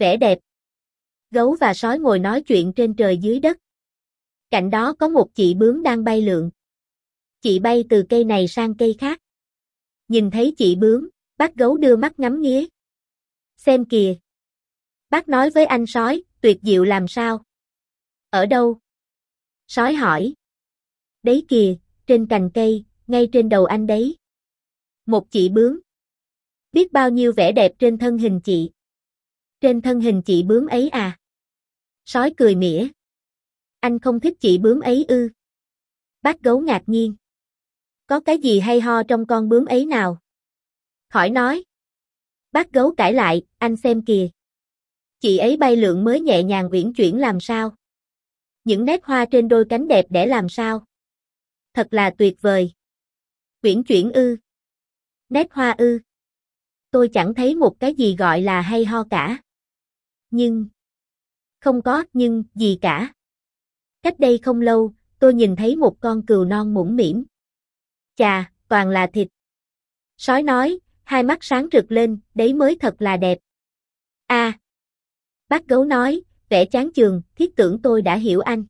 Vẻ đẹp. Gấu và sói ngồi nói chuyện trên trời dưới đất. Cạnh đó có một chị bướm đang bay lượn. Chị bay từ cây này sang cây khác. Nhìn thấy chị bướm, bác gấu đưa mắt ngắm nghía. Xem kìa. Bác nói với anh sói, tuyệt diệu làm sao? Ở đâu? Sói hỏi. Đấy kìa, trên cành cây, ngay trên đầu anh đấy. Một chị bướm. Biết bao nhiêu vẻ đẹp trên thân hình chị. Trên thân hình chị bướm ấy à? Sói cười mỉa. Anh không thích chị bướm ấy ư? Bác gấu ngạc nhiên. Có cái gì hay ho trong con bướm ấy nào? Khỏi nói. Bác gấu cãi lại, anh xem kìa. Chị ấy bay lượn mới nhẹ nhàng uyển chuyển làm sao? Những nét hoa trên đôi cánh đẹp để làm sao? Thật là tuyệt vời. Uyển chuyển ư? Nét hoa ư? Tôi chẳng thấy một cái gì gọi là hay ho cả. Nhưng... Không có nhưng gì cả. Cách đây không lâu, tôi nhìn thấy một con cừu non mũm mỉm. Chà, toàn là thịt. Sói nói, hai mắt sáng rực lên, đấy mới thật là đẹp. A. Bác gấu nói, vẻ chán chường, thiết tưởng tôi đã hiểu anh.